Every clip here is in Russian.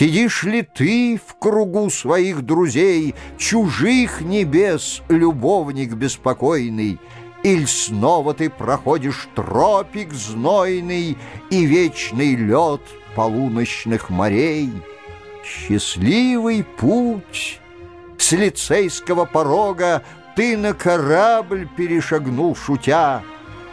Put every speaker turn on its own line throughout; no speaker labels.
Сидишь ли ты в кругу своих друзей, Чужих небес, любовник беспокойный, Иль снова ты проходишь тропик знойный И вечный лед полуночных морей? Счастливый путь с лицейского порога Ты на корабль перешагнул, шутя,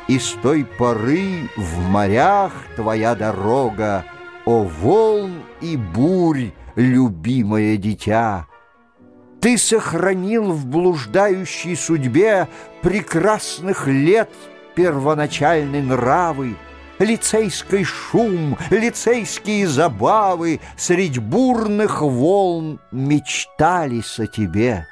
И с той поры в морях твоя дорога — о волн и бурь, любимое дитя! Ты сохранил в блуждающей судьбе Прекрасных лет первоначальной нравы, Лицейский шум, лицейские забавы Средь бурных волн мечтались о тебе.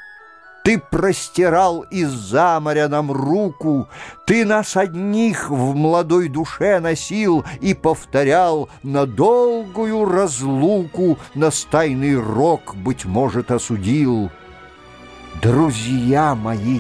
Ты простирал из-за моря нам руку, Ты нас одних в молодой душе носил И повторял на долгую разлуку Нас тайный рок, быть может, осудил. Друзья мои,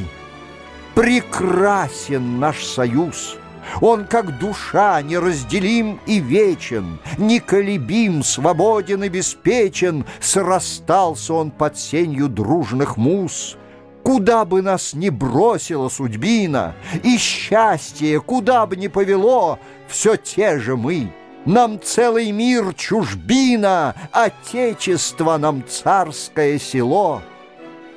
прекрасен наш союз — он, как душа, неразделим и вечен, Неколебим, свободен и беспечен, Срастался он под сенью дружных муз. Куда бы нас ни бросила судьбина, И счастье, куда бы ни повело, Все те же мы. Нам целый мир чужбина, Отечество нам царское село.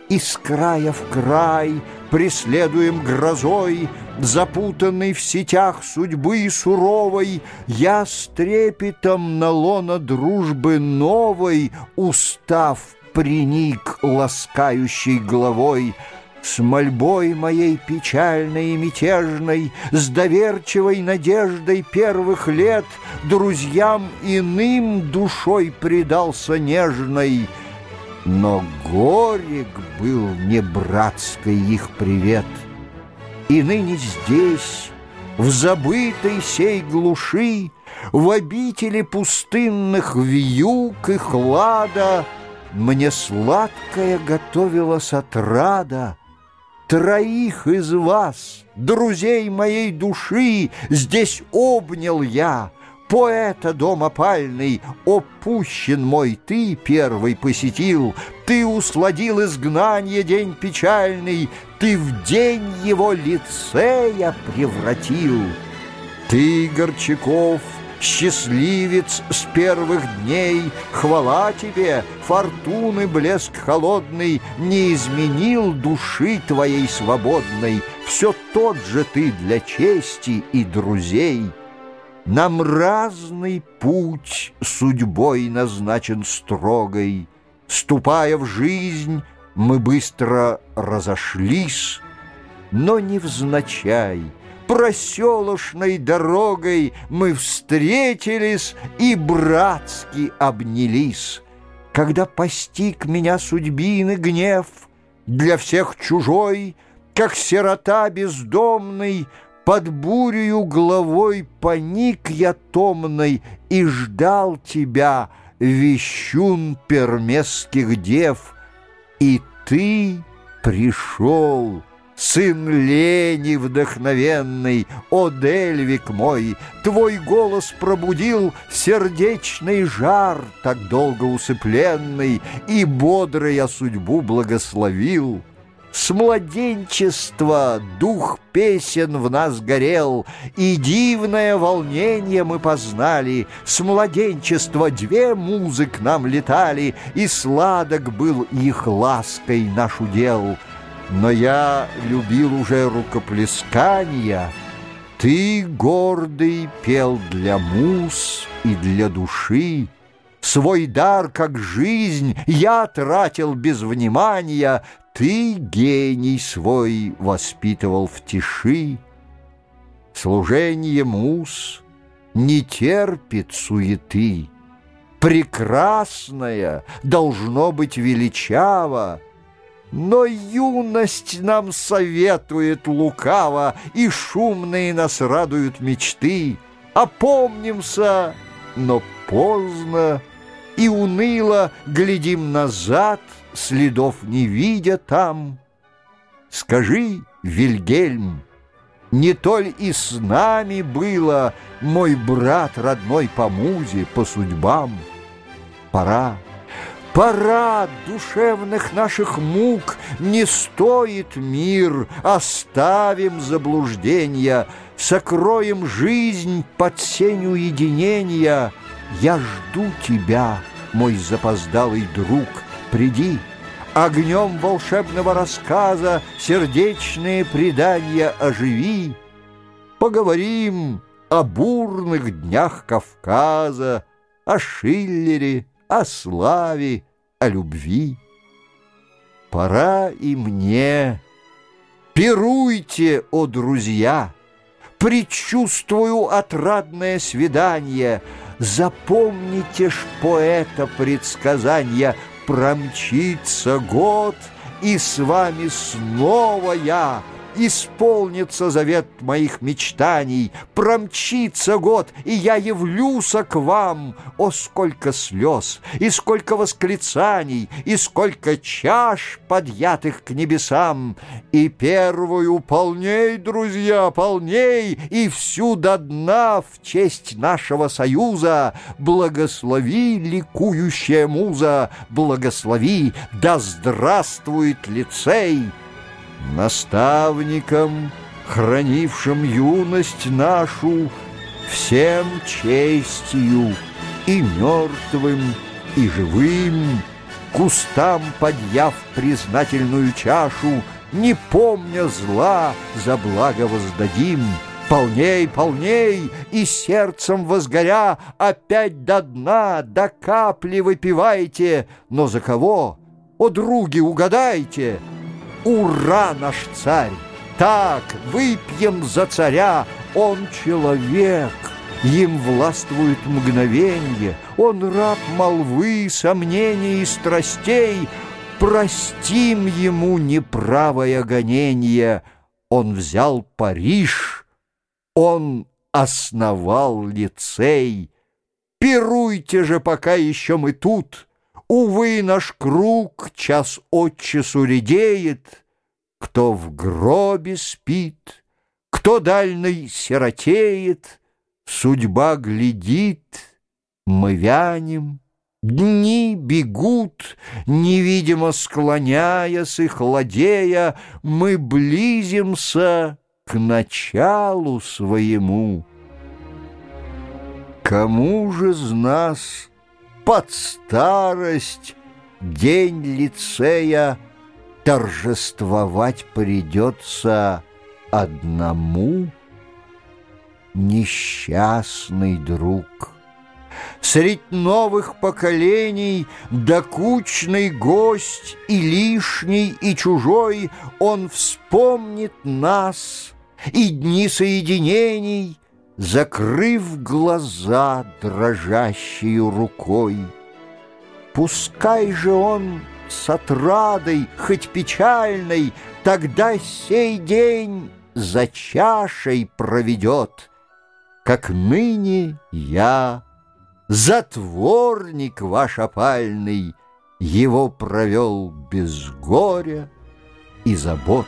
Из края в край преследуем грозой, Запутанный в сетях судьбы суровой, Я с трепетом на лона дружбы новой, Устав приник ласкающей головой, С мольбой моей печальной и мятежной, С доверчивой надеждой первых лет Друзьям иным душой предался нежной, Но горек был не братской их привет. И ныне здесь, в забытой сей глуши, В обители пустынных вьюг и хлада — мне сладкое готовилась отрада. Троих из вас, друзей моей души, Здесь обнял я, Поэта дом опальный, опущен мой, ты первый посетил, Ты усладил изгнание день печальный, Ты в день его лицея превратил. Ты, Горчаков, Счастливец с первых дней, хвала тебе, Фортуны блеск холодный Не изменил души твоей свободной, Все тот же ты для чести и друзей. Нам разный путь судьбой назначен строгой, Ступая в жизнь, мы быстро разошлись, Но невзначай — проселочной дорогой мы встретились и братски обнялись. Когда постиг меня судьбины гнев, для всех чужой, как сирота бездомный, под бурею головой поник я томной и ждал тебя, вещун пермесских дев, и ты пришел сын лени вдохновенный, о, Дельвик мой, твой голос пробудил сердечный жар, так долго усыпленный, и бодро я судьбу благословил. С младенчества дух песен в нас горел, И дивное волнение мы познали. С младенчества две музы к нам летали, И сладок был их лаской наш удел — но я любил уже рукоплескания. Ты, гордый, пел для мус и для души. Свой дар, как жизнь, я тратил без внимания, Ты гений свой воспитывал в тиши. Служение мус не терпит суеты. Прекрасное должно быть величаво, но юность нам советует лукаво, И шумные нас радуют мечты. Опомнимся, но поздно, И уныло глядим назад, Следов не видя там. Скажи, Вильгельм, не толь и с нами было Мой брат родной по музе, по судьбам? пора. Пора душевных наших мук, не стоит мир, оставим заблуждения, сокроем жизнь под сень уединения. Я жду тебя, мой запоздалый друг, приди, огнем волшебного рассказа сердечные предания оживи. Поговорим о бурных днях Кавказа, о Шиллере, о славе, о любви. Пора и мне. Пируйте, о друзья! Предчувствую отрадное свидание. Запомните ж поэта предсказания. Промчится год, и с вами снова я — Исполнится завет моих мечтаний, Промчится год, и я явлюся к вам. О, сколько слез, и сколько восклицаний, И сколько чаш, подъятых к небесам! И первую полней, друзья, полней, И всю до дна в честь нашего союза Благослови, ликующая муза, Благослови, да здравствует лицей! Наставникам, хранившим юность нашу, Всем честью и мертвым, и живым, Кустам подъяв признательную чашу, Не помня зла, за благо воздадим. Полней, полней, и сердцем возгоря, Опять до дна, до капли выпивайте, Но за кого? О, други, угадайте! Ура, наш царь! Так, выпьем за царя, он человек, им властвует мгновенье, он раб молвы, сомнений и страстей, простим ему неправое гонение. Он взял Париж, он основал лицей. Пируйте же, пока еще мы тут — Увы, наш круг час от часу редеет, Кто в гробе спит, кто дальний сиротеет, Судьба глядит, мы вянем, Дни бегут, невидимо склоняясь и хладея, Мы близимся к началу своему. Кому же из нас под старость день лицея торжествовать придется одному несчастный друг. Средь новых поколений докучный гость и лишний, и чужой Он вспомнит нас и дни соединений, закрыв глаза дрожащей рукой. Пускай же он с отрадой, хоть печальной, Тогда сей день за чашей проведет, Как ныне я, затворник ваш опальный, Его провел без горя и забот.